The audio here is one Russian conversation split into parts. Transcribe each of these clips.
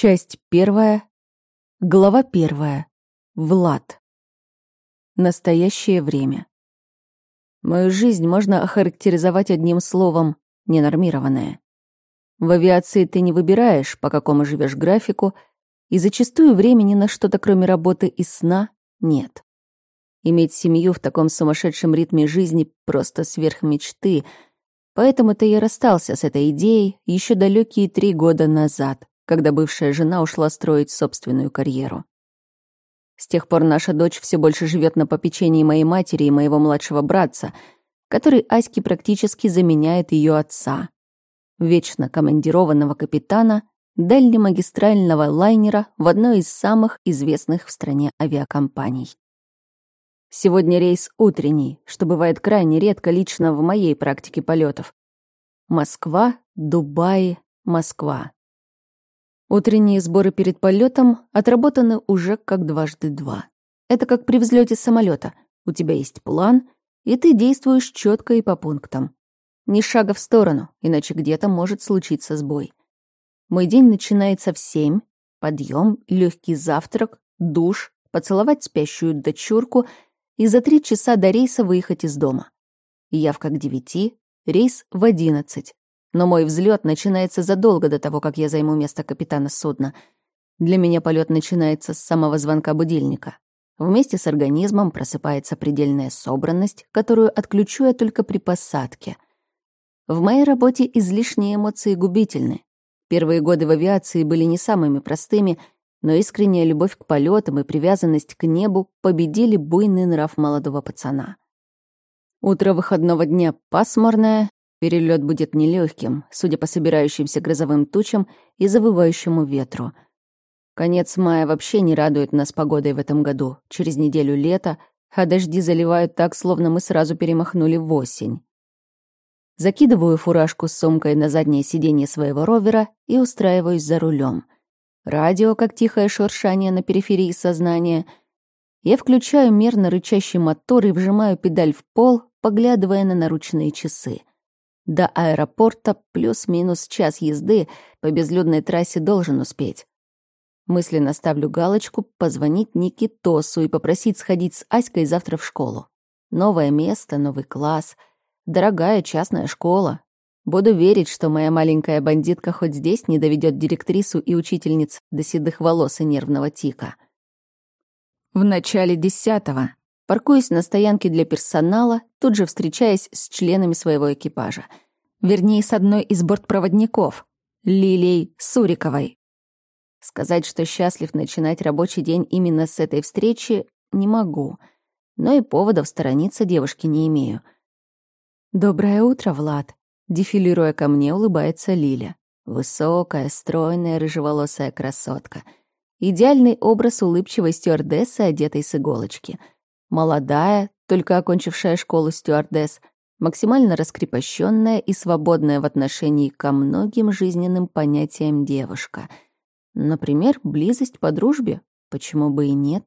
Часть первая. Глава первая. Влад. Настоящее время. Мою жизнь можно охарактеризовать одним словом «ненормированная». В авиации ты не выбираешь, по какому живешь графику, и зачастую времени на что-то кроме работы и сна нет. Иметь семью в таком сумасшедшем ритме жизни просто сверх мечты, поэтому-то я расстался с этой идеей еще далекие три года назад когда бывшая жена ушла строить собственную карьеру. С тех пор наша дочь все больше живет на попечении моей матери и моего младшего братца, который Аське практически заменяет ее отца, вечно командированного капитана дальнемагистрального лайнера в одной из самых известных в стране авиакомпаний. Сегодня рейс утренний, что бывает крайне редко лично в моей практике полетов. Москва, Дубай, Москва. Утренние сборы перед полетом отработаны уже как дважды два. Это как при взлете самолета. У тебя есть план, и ты действуешь четко и по пунктам. Ни шага в сторону, иначе где-то может случиться сбой. Мой день начинается в семь. Подъем, легкий завтрак, душ, поцеловать спящую дочурку и за три часа до рейса выехать из дома. Явка к девяти, рейс в одиннадцать. Но мой взлет начинается задолго до того, как я займу место капитана судна. Для меня полет начинается с самого звонка будильника. Вместе с организмом просыпается предельная собранность, которую отключу я только при посадке. В моей работе излишние эмоции губительны. Первые годы в авиации были не самыми простыми, но искренняя любовь к полетам и привязанность к небу победили буйный нрав молодого пацана. Утро выходного дня пасмурное, Перелет будет нелегким, судя по собирающимся грозовым тучам и завывающему ветру. Конец мая вообще не радует нас погодой в этом году. Через неделю лето, а дожди заливают так, словно мы сразу перемахнули в осень. Закидываю фуражку с сумкой на заднее сиденье своего ровера и устраиваюсь за рулем. Радио, как тихое шуршание на периферии сознания. Я включаю мерно рычащий мотор и вжимаю педаль в пол, поглядывая на наручные часы. До аэропорта плюс-минус час езды по безлюдной трассе должен успеть. Мысленно ставлю галочку «Позвонить Никитосу и попросить сходить с Аськой завтра в школу». Новое место, новый класс, дорогая частная школа. Буду верить, что моя маленькая бандитка хоть здесь не доведет директрису и учительниц до седых волос и нервного тика. В начале десятого Паркуюсь на стоянке для персонала, тут же встречаясь с членами своего экипажа. Вернее, с одной из бортпроводников, Лилией Суриковой. Сказать, что счастлив начинать рабочий день именно с этой встречи, не могу. Но и поводов сторониться девушки не имею. «Доброе утро, Влад!» Дефилируя ко мне, улыбается Лиля. Высокая, стройная, рыжеволосая красотка. Идеальный образ улыбчивой стюардессы, одетой с иголочки — Молодая, только окончившая школу стюардесс, максимально раскрепощенная и свободная в отношении ко многим жизненным понятиям девушка. Например, близость по дружбе, почему бы и нет?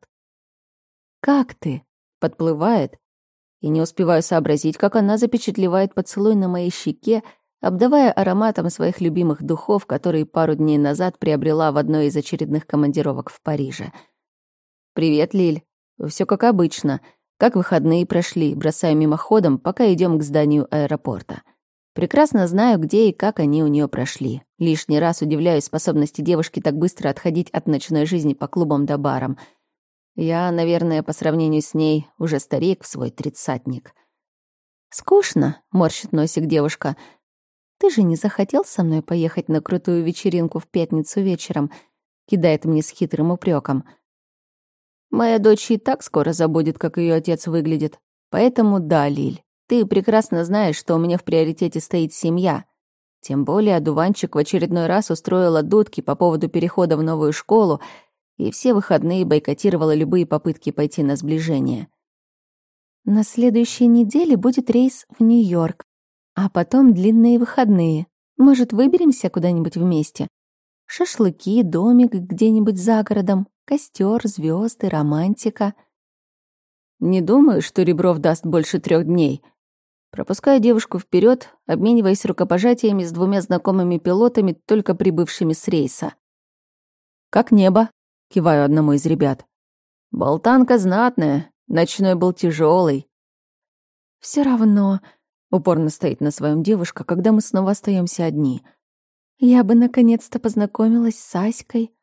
«Как ты?» — подплывает, и не успеваю сообразить, как она запечатлевает поцелуй на моей щеке, обдавая ароматом своих любимых духов, которые пару дней назад приобрела в одной из очередных командировок в Париже. «Привет, Лиль. Все как обычно. Как выходные прошли, бросаю мимоходом, пока идем к зданию аэропорта. Прекрасно знаю, где и как они у нее прошли. Лишний раз удивляюсь способности девушки так быстро отходить от ночной жизни по клубам да барам. Я, наверное, по сравнению с ней, уже старик в свой тридцатник. «Скучно», — морщит носик девушка. «Ты же не захотел со мной поехать на крутую вечеринку в пятницу вечером?» — кидает мне с хитрым упреком. Моя дочь и так скоро забудет, как ее отец выглядит. Поэтому да, Лиль, ты прекрасно знаешь, что у меня в приоритете стоит семья. Тем более одуванчик в очередной раз устроила дудки по поводу перехода в новую школу и все выходные бойкотировала любые попытки пойти на сближение. На следующей неделе будет рейс в Нью-Йорк, а потом длинные выходные. Может, выберемся куда-нибудь вместе? Шашлыки, домик где-нибудь за городом. Костер, звезды, романтика. Не думаю, что Ребров даст больше трех дней. Пропускаю девушку вперед, обмениваясь рукопожатиями с двумя знакомыми пилотами, только прибывшими с рейса. «Как небо?» — киваю одному из ребят. «Болтанка знатная, ночной был тяжелый. Все равно, упорно стоит на своем девушка, когда мы снова остаемся одни. Я бы наконец-то познакомилась с Аськой.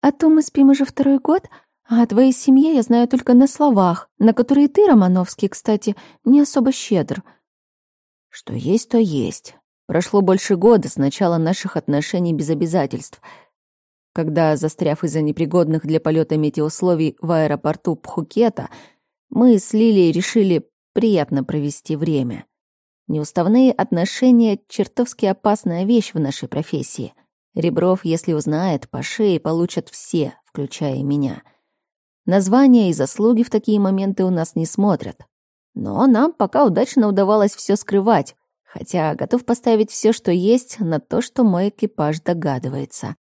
А то мы спим уже второй год, а о твоей семье я знаю только на словах, на которые ты, Романовский, кстати, не особо щедр. Что есть, то есть. Прошло больше года с начала наших отношений без обязательств — когда, застряв из-за непригодных для полета метеоусловий в аэропорту Пхукета, мы с Лилией решили приятно провести время. Неуставные отношения — чертовски опасная вещь в нашей профессии. Ребров, если узнает, по шее получат все, включая меня. Названия и заслуги в такие моменты у нас не смотрят. Но нам пока удачно удавалось все скрывать, хотя готов поставить все, что есть, на то, что мой экипаж догадывается.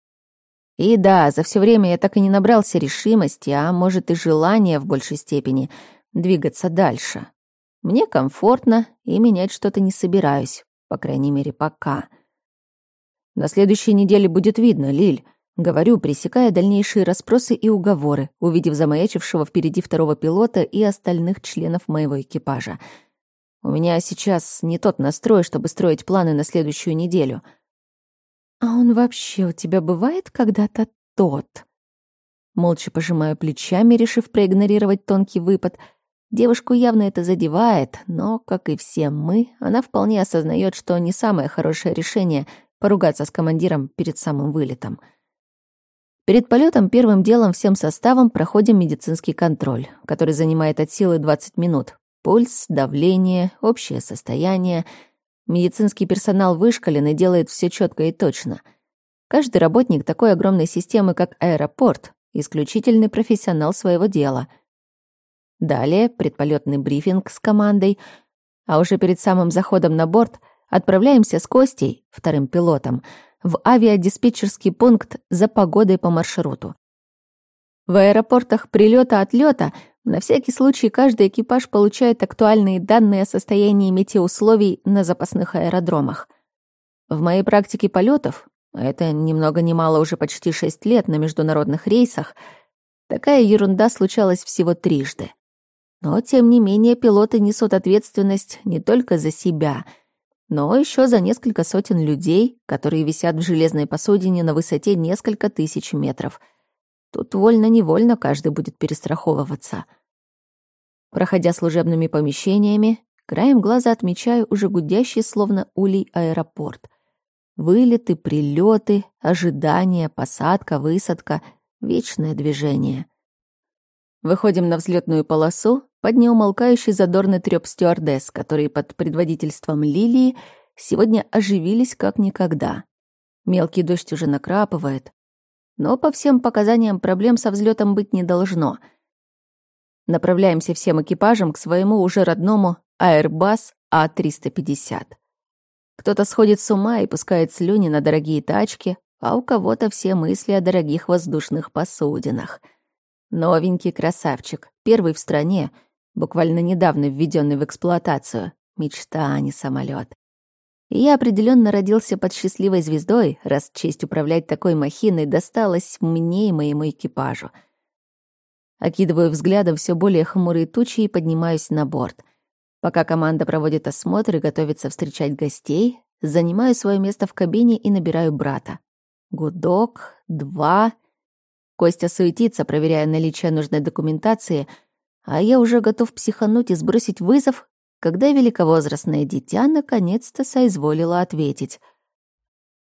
И да, за все время я так и не набрался решимости, а может и желания в большей степени двигаться дальше. Мне комфортно и менять что-то не собираюсь, по крайней мере, пока. На следующей неделе будет видно, Лиль. Говорю, пресекая дальнейшие расспросы и уговоры, увидев замаячившего впереди второго пилота и остальных членов моего экипажа. У меня сейчас не тот настрой, чтобы строить планы на следующую неделю — «А он вообще у тебя бывает когда-то тот?» Молча пожимаю плечами, решив проигнорировать тонкий выпад. Девушку явно это задевает, но, как и все мы, она вполне осознает, что не самое хорошее решение — поругаться с командиром перед самым вылетом. Перед полетом первым делом всем составом проходим медицинский контроль, который занимает от силы 20 минут. Пульс, давление, общее состояние — Медицинский персонал вышкален и делает все четко и точно. Каждый работник такой огромной системы, как аэропорт, исключительный профессионал своего дела. Далее предполетный брифинг с командой, а уже перед самым заходом на борт отправляемся с Костей, вторым пилотом, в авиадиспетчерский пункт за погодой по маршруту. В аэропортах прилета-отлета на всякий случай каждый экипаж получает актуальные данные о состоянии метеоусловий на запасных аэродромах. В моей практике полетов, а это ни много ни мало уже почти шесть лет на международных рейсах, такая ерунда случалась всего трижды. Но, тем не менее, пилоты несут ответственность не только за себя, но еще за несколько сотен людей, которые висят в железной посудине на высоте несколько тысяч метров. Тут вольно-невольно каждый будет перестраховываться — Проходя служебными помещениями, краем глаза отмечаю уже гудящий, словно улей, аэропорт. Вылеты, прилеты, ожидания, посадка, высадка — вечное движение. Выходим на взлетную полосу под неумолкающий задорный трёп стюардесс, которые под предводительством Лилии сегодня оживились как никогда. Мелкий дождь уже накрапывает, но по всем показаниям проблем со взлетом быть не должно — Направляемся всем экипажем к своему уже родному Airbus А350. Кто-то сходит с ума и пускает слюни на дорогие тачки, а у кого-то все мысли о дорогих воздушных посудинах. Новенький красавчик, первый в стране, буквально недавно введенный в эксплуатацию. Мечта, а не самолет. И я определенно родился под счастливой звездой, раз честь управлять такой махиной досталась мне и моему экипажу — Окидываю взглядом все более хмурые тучи и поднимаюсь на борт. Пока команда проводит осмотр и готовится встречать гостей, занимаю свое место в кабине и набираю брата. Гудок, два. Костя суетится, проверяя наличие нужной документации, а я уже готов психануть и сбросить вызов, когда великовозрастное дитя наконец-то соизволило ответить.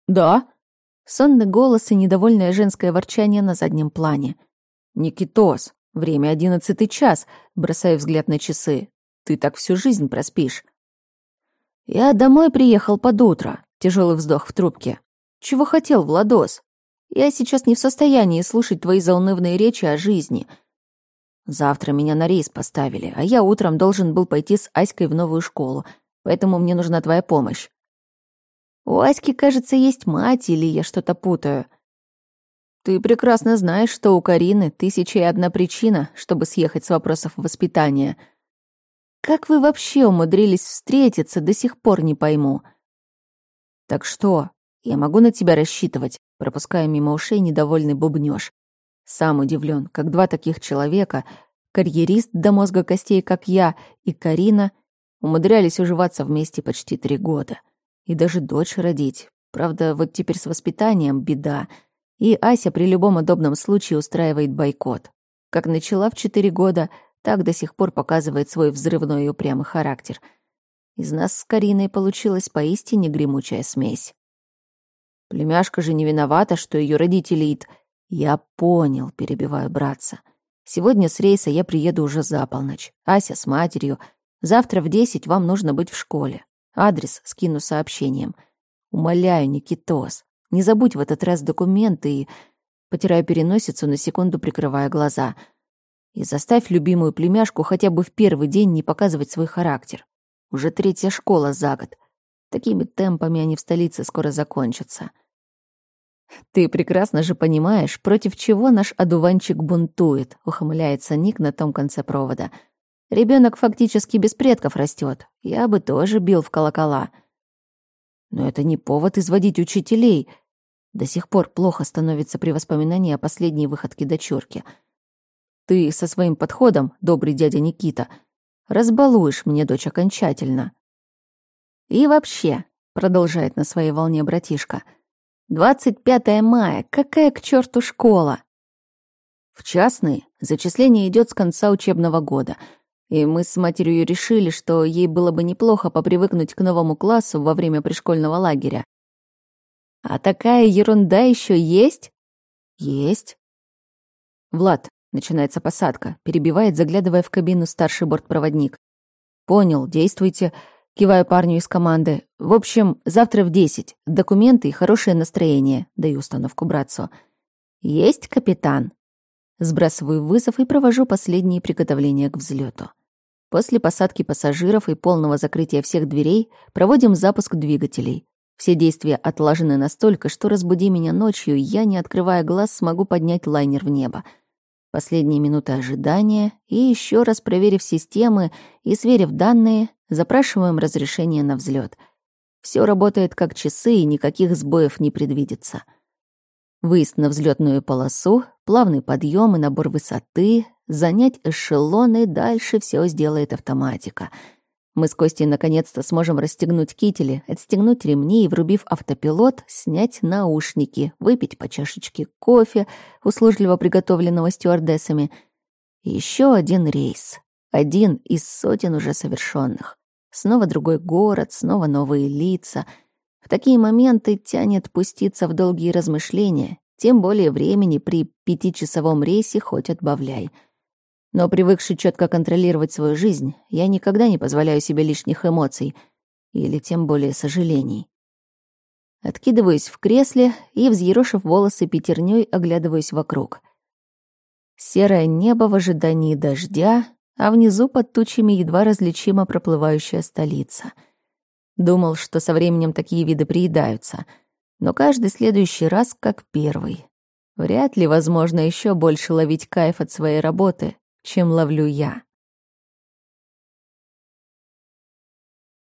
«Да?» Сонный голос и недовольное женское ворчание на заднем плане — «Никитос, время одиннадцатый час», бросая взгляд на часы. «Ты так всю жизнь проспишь». «Я домой приехал под утро», тяжелый вздох в трубке. «Чего хотел, Владос? Я сейчас не в состоянии слушать твои заунывные речи о жизни. Завтра меня на рейс поставили, а я утром должен был пойти с Аськой в новую школу, поэтому мне нужна твоя помощь». «У Аськи, кажется, есть мать, или я что-то путаю. Ты прекрасно знаешь, что у Карины тысяча и одна причина, чтобы съехать с вопросов воспитания. Как вы вообще умудрились встретиться, до сих пор не пойму. Так что, я могу на тебя рассчитывать? пропуская мимо ушей недовольный бубнёж. Сам удивлен, как два таких человека, карьерист до мозга костей, как я, и Карина, умудрялись уживаться вместе почти три года. И даже дочь родить. Правда, вот теперь с воспитанием беда. И Ася при любом удобном случае устраивает бойкот. Как начала в четыре года, так до сих пор показывает свой взрывной и упрямый характер. Из нас с Кариной получилась поистине гремучая смесь. Племяшка же не виновата, что ее родители ид «Я понял», — перебиваю братца. «Сегодня с рейса я приеду уже за полночь. Ася с матерью. Завтра в десять вам нужно быть в школе. Адрес скину сообщением. Умоляю, Никитос, не забудь в этот раз документы и...» Потираю переносицу, на секунду прикрывая глаза. «И заставь любимую племяшку хотя бы в первый день не показывать свой характер. Уже третья школа за год. Такими темпами они в столице скоро закончатся». «Ты прекрасно же понимаешь, против чего наш одуванчик бунтует», — ухмыляется Ник на том конце провода. Ребенок фактически без предков растет. Я бы тоже бил в колокола». «Но это не повод изводить учителей», до сих пор плохо становится при воспоминании о последней выходке дочурки. Ты со своим подходом, добрый дядя Никита, разбалуешь мне дочь окончательно. И вообще, продолжает на своей волне братишка, — 25 мая, какая к черту школа? В частные зачисление идет с конца учебного года, и мы с матерью решили, что ей было бы неплохо попривыкнуть к новому классу во время пришкольного лагеря. А такая ерунда еще есть? Есть. Влад, начинается посадка, перебивает, заглядывая в кабину старший бортпроводник. Понял, действуйте. Киваю парню из команды. В общем, завтра в десять. Документы и хорошее настроение. Даю установку братцу. Есть, капитан. Сбрасываю вызов и провожу последние приготовления к взлету. После посадки пассажиров и полного закрытия всех дверей проводим запуск двигателей. Все действия отлажены настолько, что разбуди меня ночью, я, не открывая глаз, смогу поднять лайнер в небо. Последние минуты ожидания, и еще раз проверив системы и сверив данные, Запрашиваем разрешение на взлет. Все работает как часы, и никаких сбоев не предвидится. Выезд на взлетную полосу, плавный подъем и набор высоты, занять эшелоны, дальше все сделает автоматика. Мы с Костей наконец-то сможем расстегнуть кители, отстегнуть ремни и, врубив автопилот, снять наушники, выпить по чашечке кофе, услужливо приготовленного стюардессами. Еще один рейс. Один из сотен уже совершенных. Снова другой город, снова новые лица. В такие моменты тянет пуститься в долгие размышления, тем более времени при пятичасовом рейсе хоть отбавляй. Но привыкший четко контролировать свою жизнь, я никогда не позволяю себе лишних эмоций или тем более сожалений. Откидываюсь в кресле и, взъерошив волосы пятерней, оглядываюсь вокруг. Серое небо в ожидании дождя, а внизу под тучами едва различимо проплывающая столица. Думал, что со временем такие виды приедаются, но каждый следующий раз как первый. Вряд ли возможно еще больше ловить кайф от своей работы, чем ловлю я.